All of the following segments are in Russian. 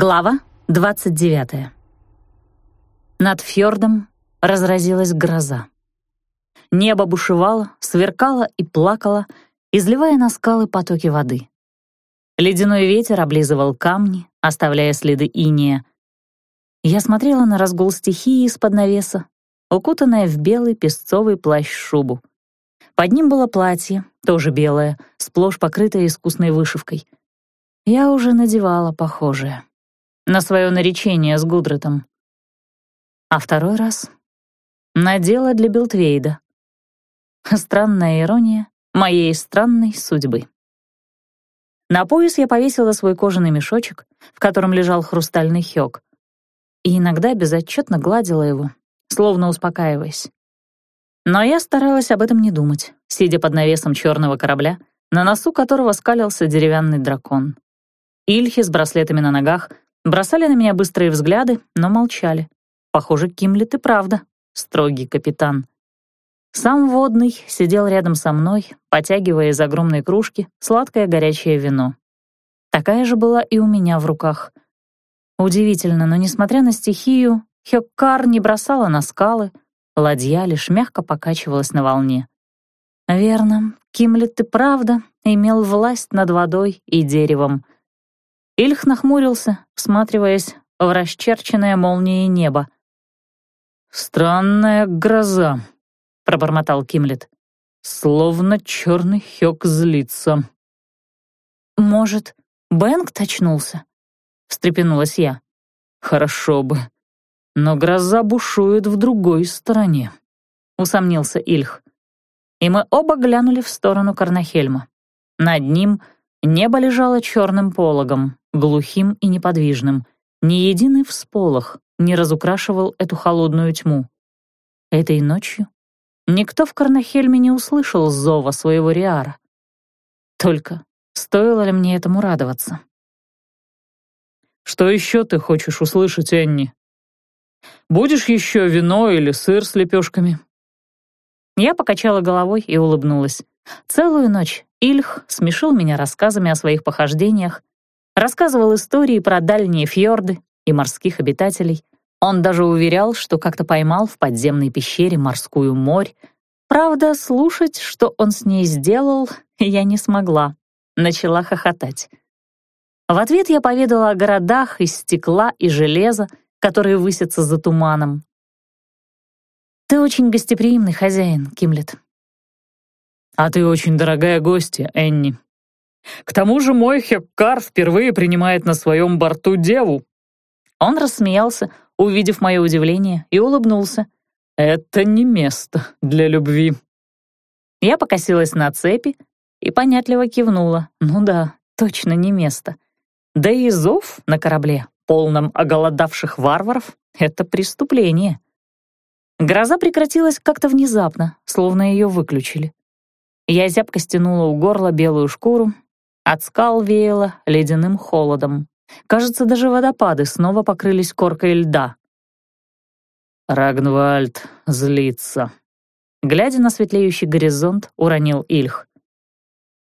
Глава 29. Над фьордом разразилась гроза. Небо бушевало, сверкало и плакало, изливая на скалы потоки воды. Ледяной ветер облизывал камни, оставляя следы иния. Я смотрела на разгул стихии из-под навеса, укутанная в белый песцовый плащ-шубу. Под ним было платье, тоже белое, сплошь покрытое искусной вышивкой. Я уже надевала похожее на свое наречение с Гудретом. А второй раз надела для Белтвейда. Странная ирония моей странной судьбы. На пояс я повесила свой кожаный мешочек, в котором лежал хрустальный хёк, и иногда безотчетно гладила его, словно успокаиваясь. Но я старалась об этом не думать, сидя под навесом черного корабля, на носу которого скалился деревянный дракон. Ильхи с браслетами на ногах Бросали на меня быстрые взгляды, но молчали. Похоже, Кимлет и правда строгий капитан. Сам водный сидел рядом со мной, потягивая из огромной кружки сладкое горячее вино. Такая же была и у меня в руках. Удивительно, но несмотря на стихию, Хёккар не бросала на скалы, ладья лишь мягко покачивалась на волне. Верно, Кимлет и правда имел власть над водой и деревом — Ильх нахмурился, всматриваясь в расчерченное молнией небо. «Странная гроза», — пробормотал Кимлет. «Словно черный хёк злится». «Может, Бэнк очнулся?» — встрепенулась я. «Хорошо бы. Но гроза бушует в другой стороне», — усомнился Ильх. И мы оба глянули в сторону Карнахельма. Над ним небо лежало черным пологом, глухим и неподвижным. Ни единый всполох не разукрашивал эту холодную тьму. Этой ночью никто в Карнахельме не услышал зова своего Риара. Только стоило ли мне этому радоваться? «Что еще ты хочешь услышать, Энни? Будешь еще вино или сыр с лепешками?» Я покачала головой и улыбнулась. Целую ночь Ильх смешил меня рассказами о своих похождениях, Рассказывал истории про дальние фьорды и морских обитателей. Он даже уверял, что как-то поймал в подземной пещере морскую морь. Правда, слушать, что он с ней сделал, я не смогла. Начала хохотать. В ответ я поведала о городах из стекла и железа, которые высятся за туманом. «Ты очень гостеприимный хозяин, Кимлет». «А ты очень дорогая гостья, Энни», к тому же мой Хеккар впервые принимает на своем борту деву». Он рассмеялся, увидев мое удивление, и улыбнулся. «Это не место для любви». Я покосилась на цепи и понятливо кивнула. «Ну да, точно не место. Да и зов на корабле, полном оголодавших варваров, — это преступление». Гроза прекратилась как-то внезапно, словно ее выключили. Я зябко стянула у горла белую шкуру от скал веяло ледяным холодом. Кажется, даже водопады снова покрылись коркой льда. «Рагнвальд злится», — глядя на светлеющий горизонт, уронил Ильх.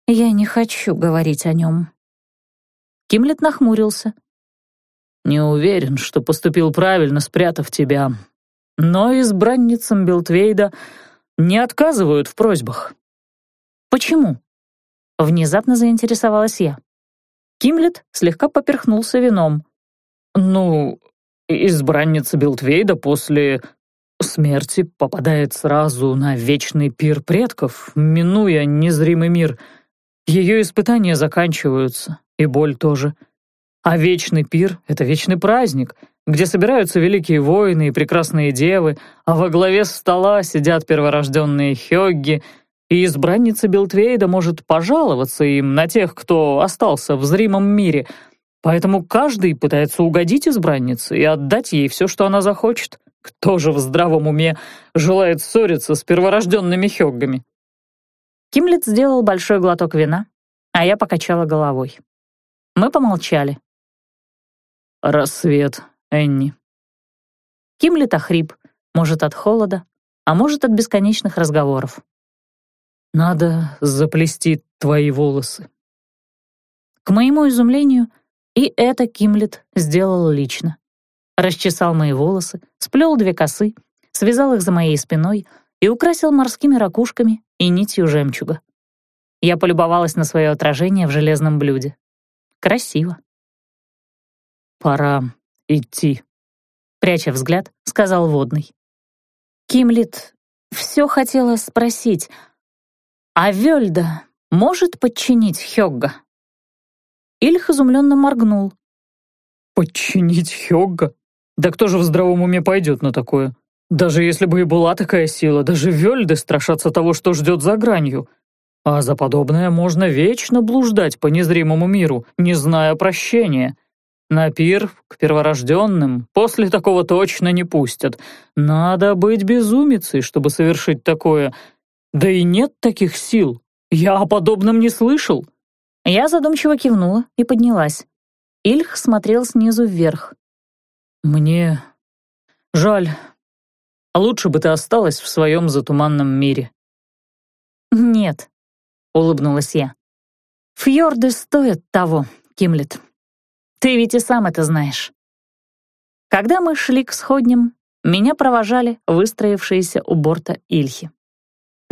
«Я не хочу говорить о нем». Кимлет нахмурился. «Не уверен, что поступил правильно, спрятав тебя. Но избранницам Белтвейда не отказывают в просьбах». «Почему?» Внезапно заинтересовалась я. Кимлет слегка поперхнулся вином. «Ну, избранница Билтвейда после смерти попадает сразу на вечный пир предков, минуя незримый мир. Ее испытания заканчиваются, и боль тоже. А вечный пир — это вечный праздник, где собираются великие воины и прекрасные девы, а во главе стола сидят перворожденные хёгги — и избранница Белтвейда может пожаловаться им на тех, кто остался в зримом мире, поэтому каждый пытается угодить избраннице и отдать ей все, что она захочет. Кто же в здравом уме желает ссориться с перворожденными хёггами? Кимлет сделал большой глоток вина, а я покачала головой. Мы помолчали. «Рассвет, Энни». Кимлет охрип, может, от холода, а может, от бесконечных разговоров. Надо заплести твои волосы. К моему изумлению, И это Кимлет сделал лично. Расчесал мои волосы, сплел две косы, связал их за моей спиной и украсил морскими ракушками и нитью жемчуга. Я полюбовалась на свое отражение в железном блюде. Красиво. «Пора идти», — пряча взгляд, сказал водный. Кимлит все хотела спросить, а Вельда может подчинить Хёгга? Ильх изумленно моргнул. «Подчинить Хёгга? Да кто же в здравом уме пойдет на такое? Даже если бы и была такая сила, даже Вельды страшатся того, что ждет за гранью. А за подобное можно вечно блуждать по незримому миру, не зная прощения. На пир к перворожденным после такого точно не пустят. Надо быть безумицей, чтобы совершить такое. Да и нет таких сил. Я о подобном не слышал. Я задумчиво кивнула и поднялась. Ильх смотрел снизу вверх. «Мне жаль. Лучше бы ты осталась в своем затуманном мире». «Нет», — улыбнулась я. «Фьорды стоят того, Кимлет. Ты ведь и сам это знаешь». Когда мы шли к сходням, меня провожали выстроившиеся у борта Ильхи.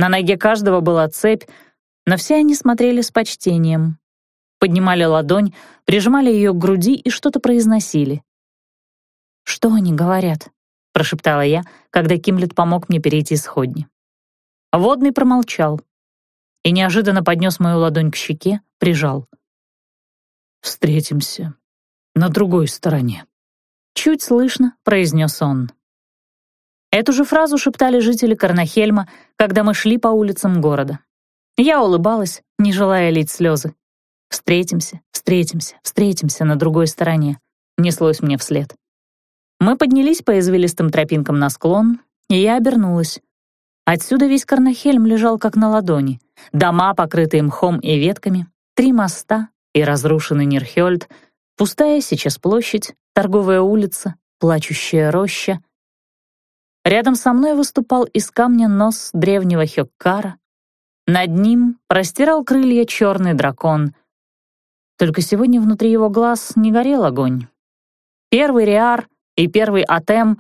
На ноге каждого была цепь, но все они смотрели с почтением, поднимали ладонь, прижимали ее к груди и что-то произносили. «Что они говорят?» — прошептала я, когда Кимлет помог мне перейти сходни. Водный промолчал и неожиданно поднес мою ладонь к щеке, прижал. «Встретимся на другой стороне», — чуть слышно произнес он. Эту же фразу шептали жители Карнахельма, когда мы шли по улицам города. Я улыбалась, не желая лить слезы. «Встретимся, встретимся, встретимся на другой стороне», — неслось мне вслед. Мы поднялись по извилистым тропинкам на склон, и я обернулась. Отсюда весь Карнахельм лежал как на ладони. Дома, покрытые мхом и ветками, три моста и разрушенный Нирхёльд, пустая сейчас площадь, торговая улица, плачущая роща. Рядом со мной выступал из камня нос древнего Хёккара. Над ним простирал крылья черный дракон, только сегодня внутри его глаз не горел огонь. Первый Риар и первый Атем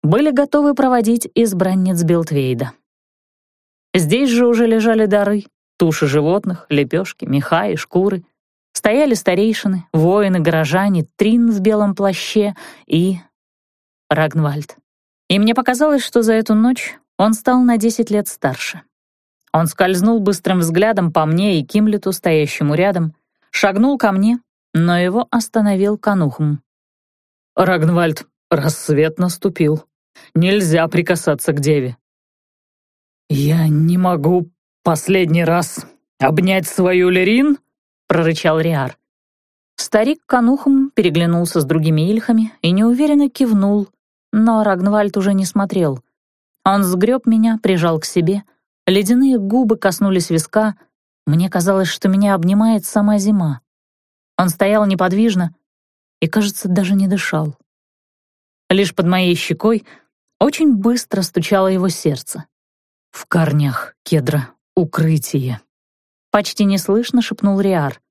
были готовы проводить избранниц Белтвейда. Здесь же уже лежали дары, туши животных, лепешки, меха и шкуры. Стояли старейшины, воины, горожане, Трин в белом плаще и... Рагнвальд. И мне показалось, что за эту ночь он стал на десять лет старше. Он скользнул быстрым взглядом по мне и Кимлету, стоящему рядом, шагнул ко мне, но его остановил Канухм. «Рагнвальд, рассвет наступил. Нельзя прикасаться к деве». «Я не могу последний раз обнять свою Лерин?» — прорычал Риар. Старик Канухм переглянулся с другими ильхами и неуверенно кивнул, но Рагнвальд уже не смотрел. Он сгреб меня, прижал к себе, ледяные губы коснулись виска, мне казалось, что меня обнимает сама зима. Он стоял неподвижно и, кажется, даже не дышал. Лишь под моей щекой очень быстро стучало его сердце. «В корнях кедра укрытие», — почти неслышно шепнул Риар.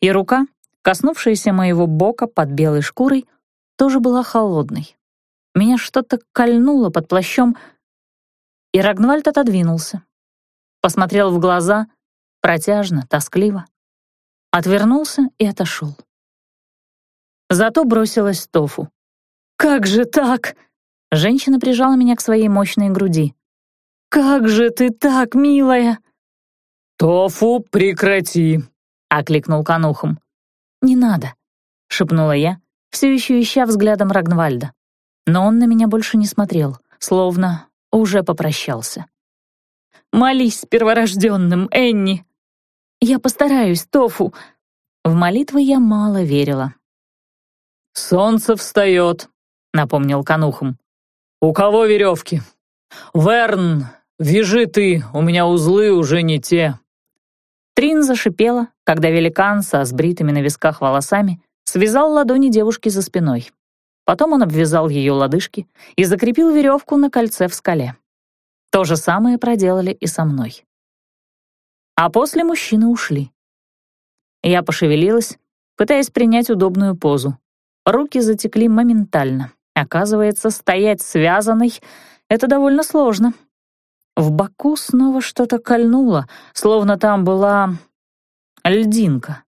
И рука, коснувшаяся моего бока под белой шкурой, тоже была холодной. Меня что-то кольнуло под плащом, и Рагнвальд отодвинулся. Посмотрел в глаза — протяжно, тоскливо. Отвернулся и отошел. Зато бросилась Тофу. «Как же так?» Женщина прижала меня к своей мощной груди. «Как же ты так, милая?» «Тофу, прекрати!» — окликнул Канухом. «Не надо», — шепнула я, все еще ища взглядом Рагнвальда. Но он на меня больше не смотрел, словно уже попрощался. «Молись перворожденным, Энни!» Я постараюсь, Тофу». В молитвы я мало верила. «Солнце встает», — напомнил Канухом. «У кого веревки? Верн, вяжи ты, у меня узлы уже не те». Трин зашипела, когда великан со сбритыми на висках волосами связал ладони девушки за спиной. Потом он обвязал ее лодыжки и закрепил веревку на кольце в скале. То же самое проделали и со мной. А после мужчины ушли. Я пошевелилась, пытаясь принять удобную позу. Руки затекли моментально. Оказывается, стоять связанной — это довольно сложно. В боку снова что-то кольнуло, словно там была льдинка.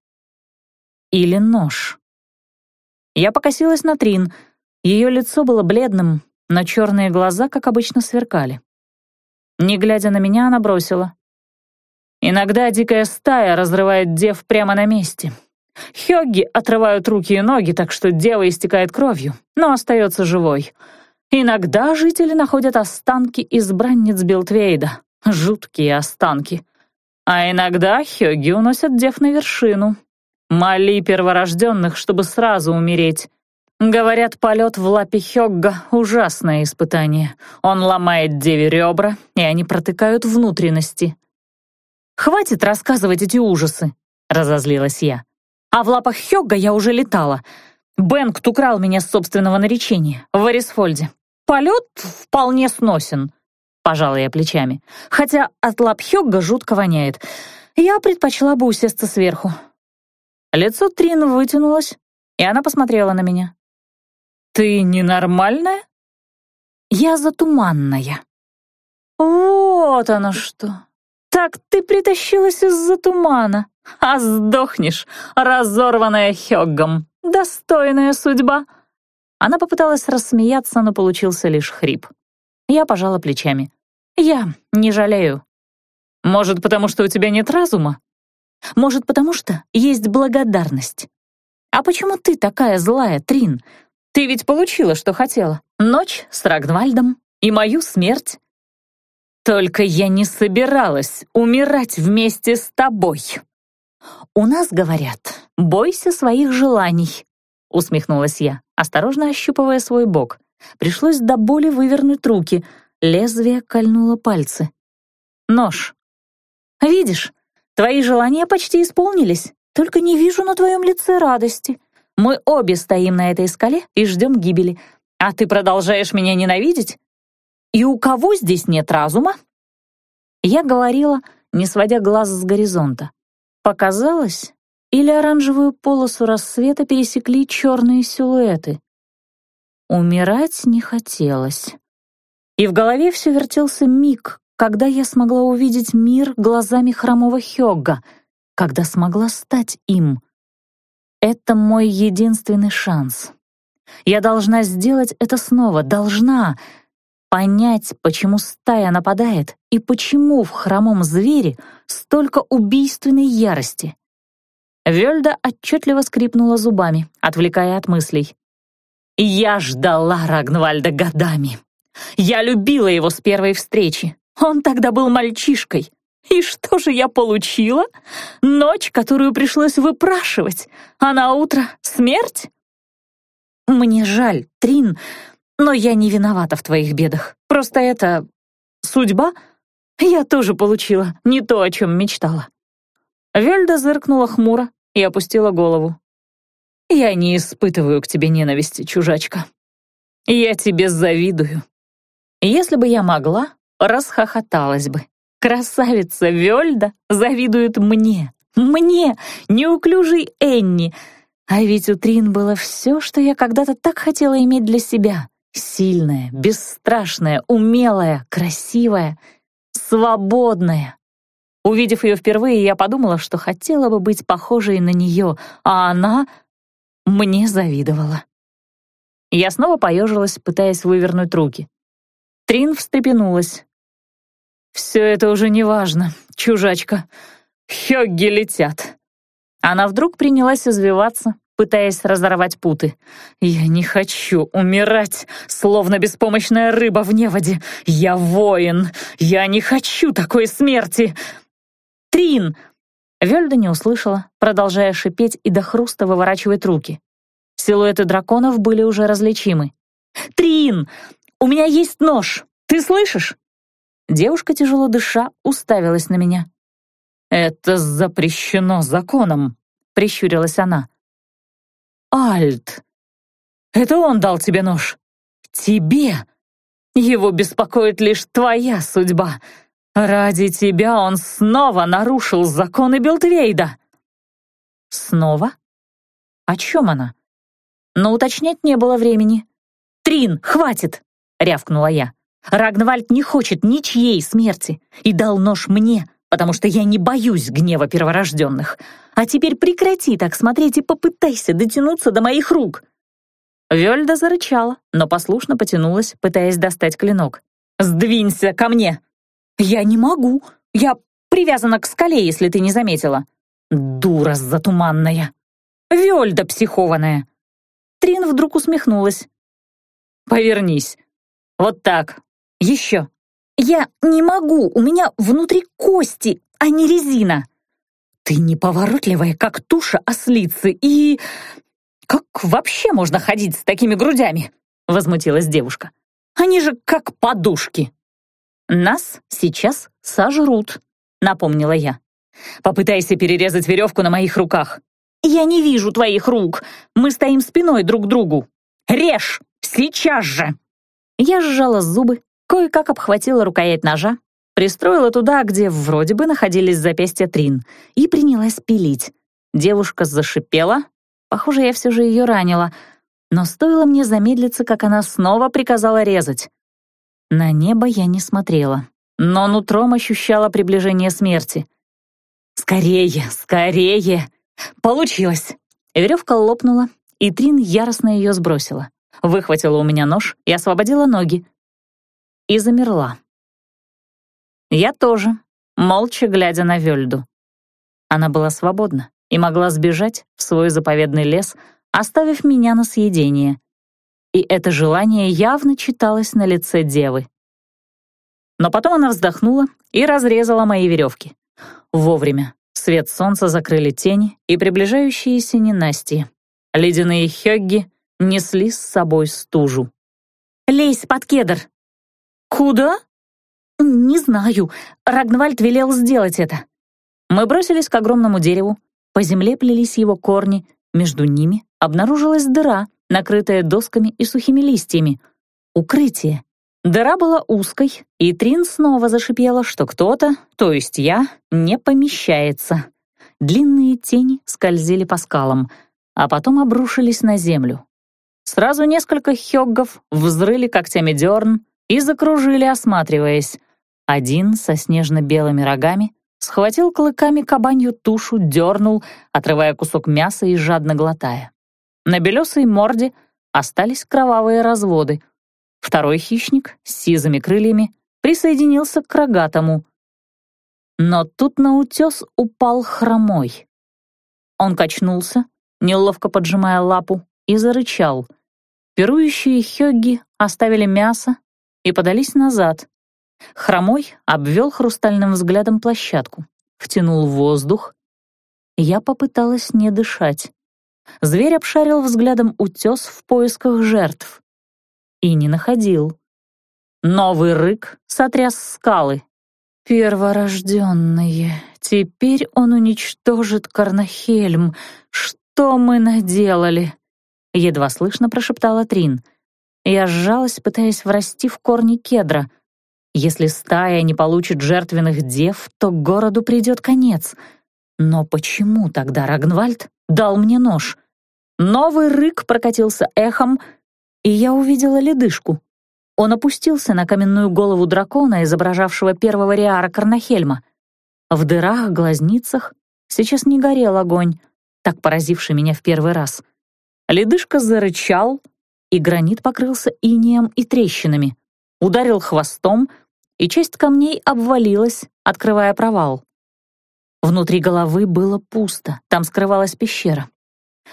Или нож. Я покосилась на Трин. Ее лицо было бледным, но черные глаза, как обычно, сверкали. Не глядя на меня, она бросила. «Иногда дикая стая разрывает дев прямо на месте. Хёгги отрывают руки и ноги, так что дева истекает кровью, но остается живой. Иногда жители находят останки избранниц Билтвейда, жуткие останки. А иногда Хёгги уносят дев на вершину. Моли перворожденных, чтобы сразу умереть. Говорят, полет в лапе Хёгга — ужасное испытание. Он ломает деве ребра, и они протыкают внутренности. «Хватит рассказывать эти ужасы», — разозлилась я. «А в лапах Хёгга я уже летала. Бенгт украл меня с собственного наречения в Арисфольде. Полет вполне сносен», — пожала я плечами. «Хотя от лап Хёгга жутко воняет. Я предпочла бы усесться сверху». Лицо Трин вытянулось, и она посмотрела на меня. «Ты ненормальная?» «Я затуманная». «Вот оно что! Так ты притащилась из-за тумана, а сдохнешь, разорванная Хёггом. Достойная судьба!» Она попыталась рассмеяться, но получился лишь хрип. Я пожала плечами. «Я не жалею». «Может, потому что у тебя нет разума?» «Может, потому что есть благодарность». «А почему ты такая злая, Трин? Ты ведь получила, что хотела. Ночь с Рагнвальдом и мою смерть. Только я не собиралась умирать вместе с тобой. У нас говорят, бойся своих желаний, усмехнулась я, осторожно ощупывая свой бок. Пришлось до боли вывернуть руки, лезвие кольнуло пальцы. Нож. Видишь, твои желания почти исполнились, только не вижу на твоем лице радости. Мы обе стоим на этой скале и ждем гибели. А ты продолжаешь меня ненавидеть? И у кого здесь нет разума?» Я говорила, не сводя глаз с горизонта. Показалось, или оранжевую полосу рассвета пересекли черные силуэты. Умирать не хотелось. И в голове все вертелся миг, когда я смогла увидеть мир глазами хромого Хёгга, когда смогла стать им. Это мой единственный шанс. Я должна сделать это снова, должна понять, почему стая нападает и почему в хромом звере столько убийственной ярости. Вельда отчетливо скрипнула зубами, отвлекая от мыслей. «Я ждала Рагнвальда годами. Я любила его с первой встречи. Он тогда был мальчишкой. И что же я получила? Ночь, которую пришлось выпрашивать, а на утро смерть? Мне жаль, Трин, но я не виновата в твоих бедах. Просто это... судьба? Я тоже получила не то, о чем мечтала. Вельда зыркнула хмуро и опустила голову. «Я не испытываю к тебе ненависти, чужачка. Я тебе завидую. Если бы я могла, расхохоталась бы. Красавица Вельда завидует мне, мне, неуклюжей Энни. А ведь у Трин было все, что я когда-то так хотела иметь для себя. Сильная, бесстрашная, умелая, красивая, свободная. Увидев ее впервые, я подумала, что хотела бы быть похожей на нее, а она мне завидовала. Я снова поежилась, пытаясь вывернуть руки. Трин встрепенулась, «Все это уже не важно, чужачка. Хёгги летят». Она вдруг принялась извиваться, пытаясь разорвать путы. «Я не хочу умирать, словно беспомощная рыба в неводе. Я воин. Я не хочу такой смерти!» «Трин!» Вельда не услышала, продолжая шипеть и до хруста выворачивать руки. Силуэты драконов были уже различимы. «Трин! У меня есть нож! Ты слышишь?» Девушка, тяжело дыша, уставилась на меня. «Это запрещено законом», — прищурилась она. «Альт! Это он дал тебе нож! Тебе! Его беспокоит лишь твоя судьба! Ради тебя он снова нарушил законы Белтвейда!» «Снова?» О чем она? Но уточнять не было времени. «Трин, хватит!» — рявкнула я. «Рагнвальд не хочет ничьей смерти и дал нож мне, потому что я не боюсь гнева перворожденных. А теперь прекрати так смотреть и попытайся дотянуться до моих рук!» Вельда зарычала, но послушно потянулась, пытаясь достать клинок. «Сдвинься ко мне!» «Я не могу! Я привязана к скале, если ты не заметила!» «Дура затуманная!» «Вельда психованная!» Трин вдруг усмехнулась. «Повернись. Вот так. Еще. Я не могу, у меня внутри кости, а не резина!» «Ты неповоротливая, как туша ослицы, и...» «Как вообще можно ходить с такими грудями?» — возмутилась девушка. «Они же как подушки». «Нас сейчас сожрут», — напомнила я. «Попытайся перерезать веревку на моих руках». «Я не вижу твоих рук. Мы стоим спиной друг к другу. Режь! Сейчас же!» Я сжала зубы, кое-как обхватила рукоять ножа, пристроила туда, где вроде бы находились запястья Трин, и принялась пилить. Девушка зашипела, Похоже, я все же ее ранила. Но стоило мне замедлиться, как она снова приказала резать. На небо я не смотрела, но нутром ощущала приближение смерти. «Скорее, скорее!» Получилось! Веревка лопнула, и Трин яростно ее сбросила. Выхватила у меня нож и освободила ноги. И замерла. Я тоже, молча глядя на Вельду. Она была свободна и могла сбежать в свой заповедный лес, оставив меня на съедение. И это желание явно читалось на лице девы. Но потом она вздохнула и разрезала мои веревки. Вовремя. Свет солнца закрыли тени и приближающиеся ненастья. Ледяные хёгги несли с собой стужу. «Лезь под кедр!» «Куда?» «Не знаю. Рагнвальд велел сделать это». Мы бросились к огромному дереву, по земле плелись его корни, между ними обнаружилась дыра, накрытая досками и сухими листьями. Укрытие. Дыра была узкой, и Трин снова зашипела, что кто-то, то есть я, не помещается. Длинные тени скользили по скалам, а потом обрушились на землю. Сразу несколько хёггов взрыли когтями дерн и закружили, осматриваясь. Один со снежно-белыми рогами, схватил клыками кабанью тушу, дернул, отрывая кусок мяса и жадно глотая. На белесой морде остались кровавые разводы. Второй хищник с сизыми крыльями присоединился к рогатому. Но тут на утес упал хромой. Он качнулся, неловко поджимая лапу, и зарычал. Пирующие хёгги оставили мясо и подались назад, Хромой обвел хрустальным взглядом площадку, втянул воздух. Я попыталась не дышать. Зверь обшарил взглядом утес в поисках жертв. И не находил. Новый рык сотряс скалы. «Перворожденные, теперь он уничтожит Карнахельм. Что мы наделали?» Едва слышно прошептала Трин. Я сжалась, пытаясь врасти в корни кедра — если стая не получит жертвенных дев, то городу придет конец. Но почему тогда Рагнвальд дал мне нож? Новый рык прокатился эхом, и я увидела ледышку. Он опустился на каменную голову дракона, изображавшего первого Риара Карнахельма. В дырах-глазницах сейчас не горел огонь, так поразивший меня в первый раз. Ледышка зарычал, и гранит покрылся инеем и трещинами. Ударил хвостом, и часть камней обвалилась, открывая провал. Внутри головы было пусто, там скрывалась пещера.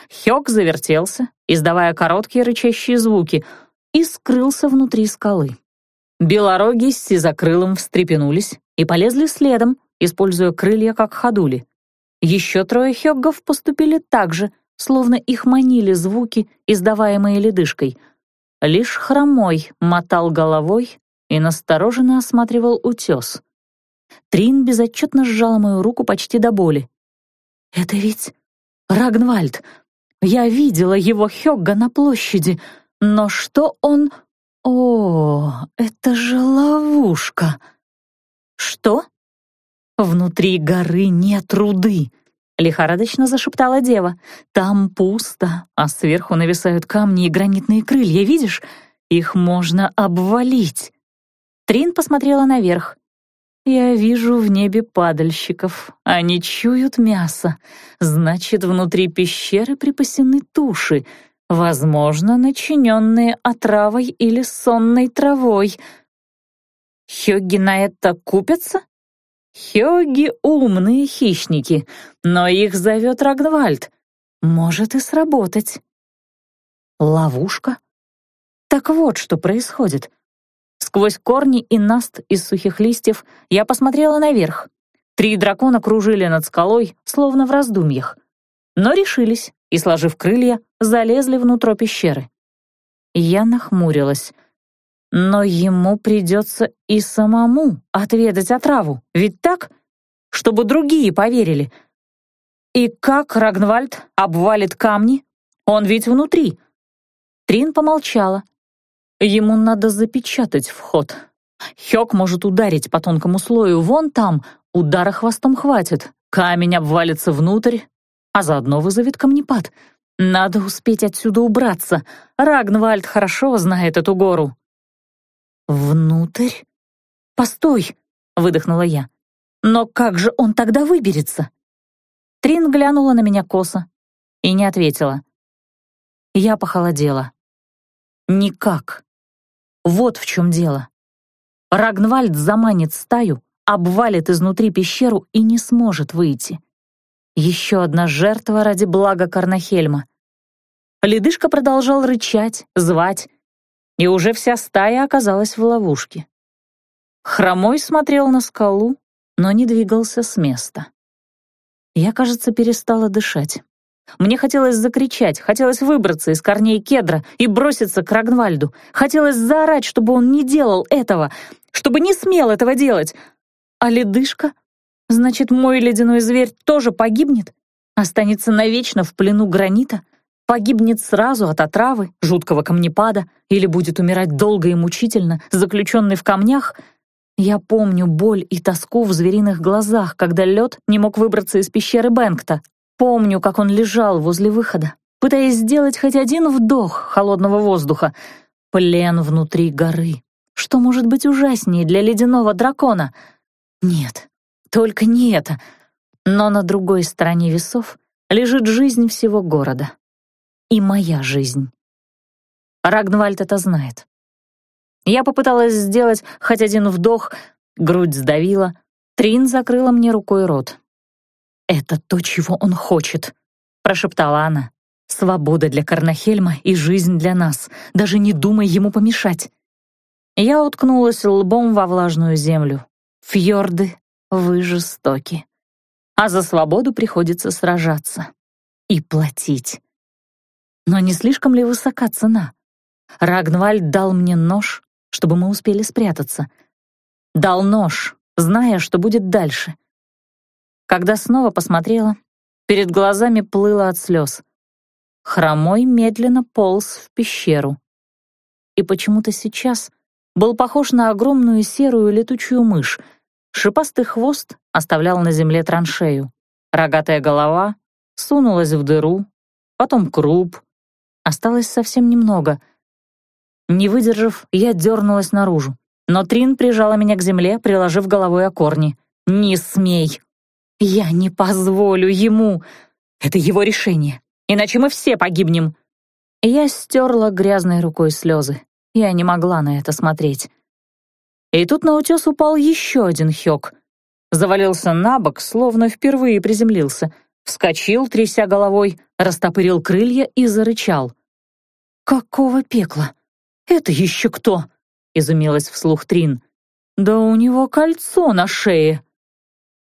Хёк завертелся, издавая короткие рычащие звуки, и скрылся внутри скалы. Белороги с сизокрылым встрепенулись и полезли следом, используя крылья как ходули. Еще трое хёггов поступили так же, словно их манили звуки, издаваемые ледышкой. Лишь хромой мотал головой и настороженно осматривал утес. Трин безотчетно сжала мою руку почти до боли. «Это ведь Рагнвальд. Я видела его Хёгга на площади, но что он... О, это же ловушка!» «Что?» «Внутри горы нет руды. — лихорадочно зашептала дева. «Там пусто, а сверху нависают камни и гранитные крылья, видишь? Их можно обвалить». Трин посмотрела наверх. «Я вижу в небе падальщиков. Они чуют мясо. Значит, внутри пещеры припасены туши, возможно, начиненные отравой или сонной травой. Хёгги на это купятся?» Хёги — умные хищники, но их зовет Рагнвальд. Может и сработать. Ловушка? Так вот, что происходит. Сквозь корни и наст из сухих листьев я посмотрела наверх. Три дракона кружили над скалой, словно в раздумьях. Но решились и, сложив крылья, залезли внутрь пещеры. Я нахмурилась. Но ему придется и самому отведать отраву, ведь так? Чтобы другие поверили. И как Рагнвальд обвалит камни? Он ведь внутри. Трин помолчала. Ему надо запечатать вход. Хёк может ударить по тонкому слою вон там, удара хвостом хватит. Камень обвалится внутрь, а заодно вызовет камнепад. Надо успеть отсюда убраться. Рагнвальд хорошо знает эту гору. «Внутрь? Постой!» — выдохнула я. «Но как же он тогда выберется?» Трин глянула на меня косо и не ответила. Я похолодела. «Никак. Вот в чем дело. Рагнвальд заманит стаю, обвалит изнутри пещеру и не сможет выйти. Еще одна жертва ради блага Карнахельма. Ледышка продолжал рычать, звать, и уже вся стая оказалась в ловушке. Хромой смотрел на скалу, но не двигался с места. Я, кажется, перестала дышать. Мне хотелось закричать, хотелось выбраться из корней кедра и броситься к Рагнвальду. Хотелось заорать, чтобы он не делал этого, чтобы не смел этого делать. А ледышка? Значит, мой ледяной зверь тоже погибнет? Останется навечно в плену гранита? Погибнет сразу от отравы, жуткого камнепада или будет умирать долго и мучительно, заключенный в камнях? Я помню боль и тоску в звериных глазах, когда лед не мог выбраться из пещеры Бэнкта. Помню, как он лежал возле выхода, пытаясь сделать хоть один вдох холодного воздуха. Плен внутри горы. Что может быть ужаснее для ледяного дракона? Нет, только не это. Но на другой стороне весов лежит жизнь всего города и моя жизнь. Рагнвальд это знает. Я попыталась сделать хоть один вдох, грудь сдавила, Трин закрыла мне рукой рот. «Это то, чего он хочет», — прошептала она. «Свобода для Карнахельма и жизнь для нас. Даже не думай ему помешать». Я уткнулась лбом во влажную землю. Фьорды, вы жестоки. А за свободу приходится сражаться. И платить. Но не слишком ли высока цена? Рагнвальд дал мне нож, чтобы мы успели спрятаться. Дал нож, зная, что будет дальше. Когда снова посмотрела, перед глазами плыло от слез. Хромой медленно полз в пещеру. И почему-то сейчас был похож на огромную серую летучую мышь. Шипастый хвост оставлял на земле траншею. Рогатая голова сунулась в дыру, потом круп, Осталось совсем немного. Не выдержав, я дернулась наружу. Но Трин прижала меня к земле, приложив головой о корни. «Не смей! Я не позволю ему! Это его решение, иначе мы все погибнем!» Я стерла грязной рукой слезы. Я не могла на это смотреть. И тут на утес упал еще один хёк. Завалился на бок, словно впервые приземлился. Вскочил, тряся головой, растопырил крылья и зарычал. «Какого пекла? Это еще кто?» — изумилась вслух Трин. «Да у него кольцо на шее!»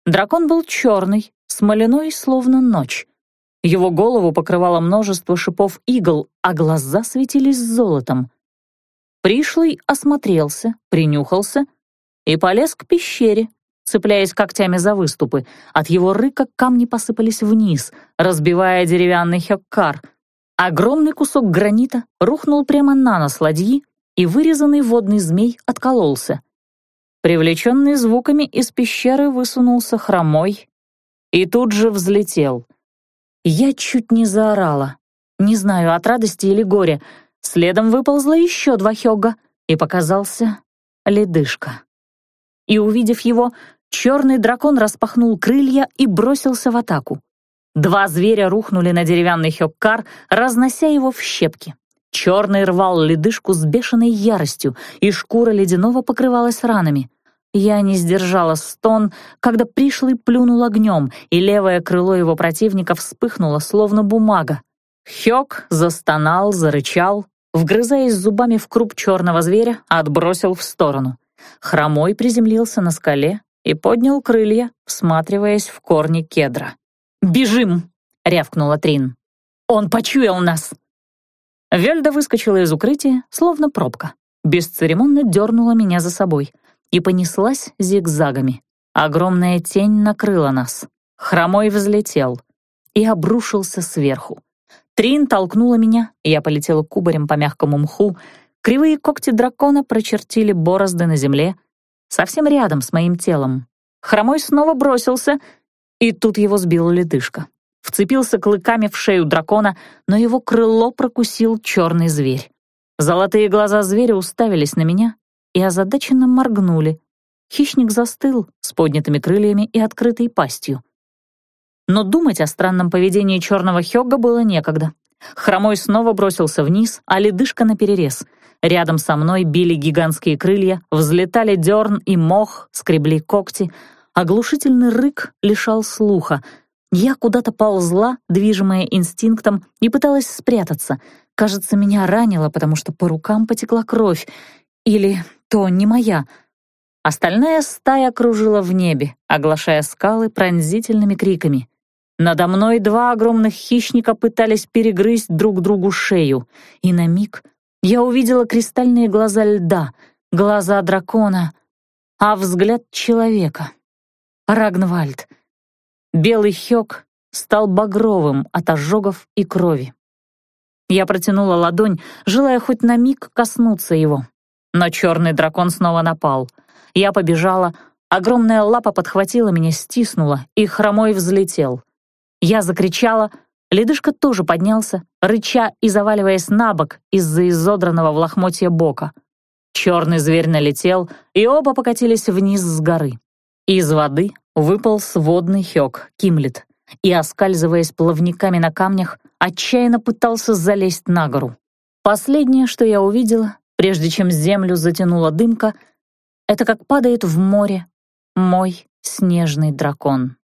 Дракон был черный, смоляной, словно ночь. Его голову покрывало множество шипов игл, а глаза светились золотом. Пришлый осмотрелся, принюхался и полез к пещере, цепляясь когтями за выступы. От его рыка камни посыпались вниз, разбивая деревянный хеккар. Огромный кусок гранита рухнул прямо на нос ладьи, и вырезанный водный змей откололся. Привлеченный звуками из пещеры высунулся хромой и тут же взлетел. Я чуть не заорала. Не знаю, от радости или горя. Следом выползло еще два хёга, и показался ледышка. И, увидев его, черный дракон распахнул крылья и бросился в атаку. Два зверя рухнули на деревянный хёккар, разнося его в щепки. Черный рвал ледышку с бешеной яростью, и шкура ледяного покрывалась ранами. Я не сдержала стон, когда пришлый плюнул огнем, и левое крыло его противника вспыхнуло, словно бумага. Хёк застонал, зарычал, вгрызаясь зубами в круп черного зверя, отбросил в сторону. Хромой приземлился на скале и поднял крылья, всматриваясь в корни кедра. «Бежим!» — рявкнула Трин. «Он почуял нас!» Вельда выскочила из укрытия, словно пробка. Бесцеремонно дернула меня за собой и понеслась зигзагами. Огромная тень накрыла нас. Хромой взлетел и обрушился сверху. Трин толкнула меня, и я полетела кубарем по мягкому мху. Кривые когти дракона прочертили борозды на земле, совсем рядом с моим телом. Хромой снова бросился, и тут его сбила ледышка вцепился клыками в шею дракона, но его крыло прокусил черный зверь. Золотые глаза зверя уставились на меня и озадаченно моргнули. Хищник застыл с поднятыми крыльями и открытой пастью. Но думать о странном поведении черного Хёга было некогда. Хромой снова бросился вниз, а ледышка наперерез. Рядом со мной били гигантские крылья, взлетали дерн и мох, скребли когти. Оглушительный рык лишал слуха — я куда-то ползла, движимая инстинктом, и пыталась спрятаться. Кажется, меня ранило, потому что по рукам потекла кровь. Или то не моя. Остальная стая кружила в небе, оглашая скалы пронзительными криками. Надо мной два огромных хищника пытались перегрызть друг другу шею, и на миг я увидела кристальные глаза льда, глаза дракона, а взгляд человека. Рагнвальд — Белый хёк стал багровым от ожогов и крови. Я протянула ладонь, желая хоть на миг коснуться его. Но черный дракон снова напал. Я побежала, огромная лапа подхватила меня, стиснула, и хромой взлетел. Я закричала, ледышка тоже поднялся, рыча и заваливаясь на бок из-за изодранного в лохмотье бока. Черный зверь налетел, и оба покатились вниз с горы. Из воды выпал сводный хёк, Кимлет, и, оскальзываясь плавниками на камнях, отчаянно пытался залезть на гору. Последнее, что я увидела, прежде чем землю затянула дымка, это как падает в море мой снежный дракон.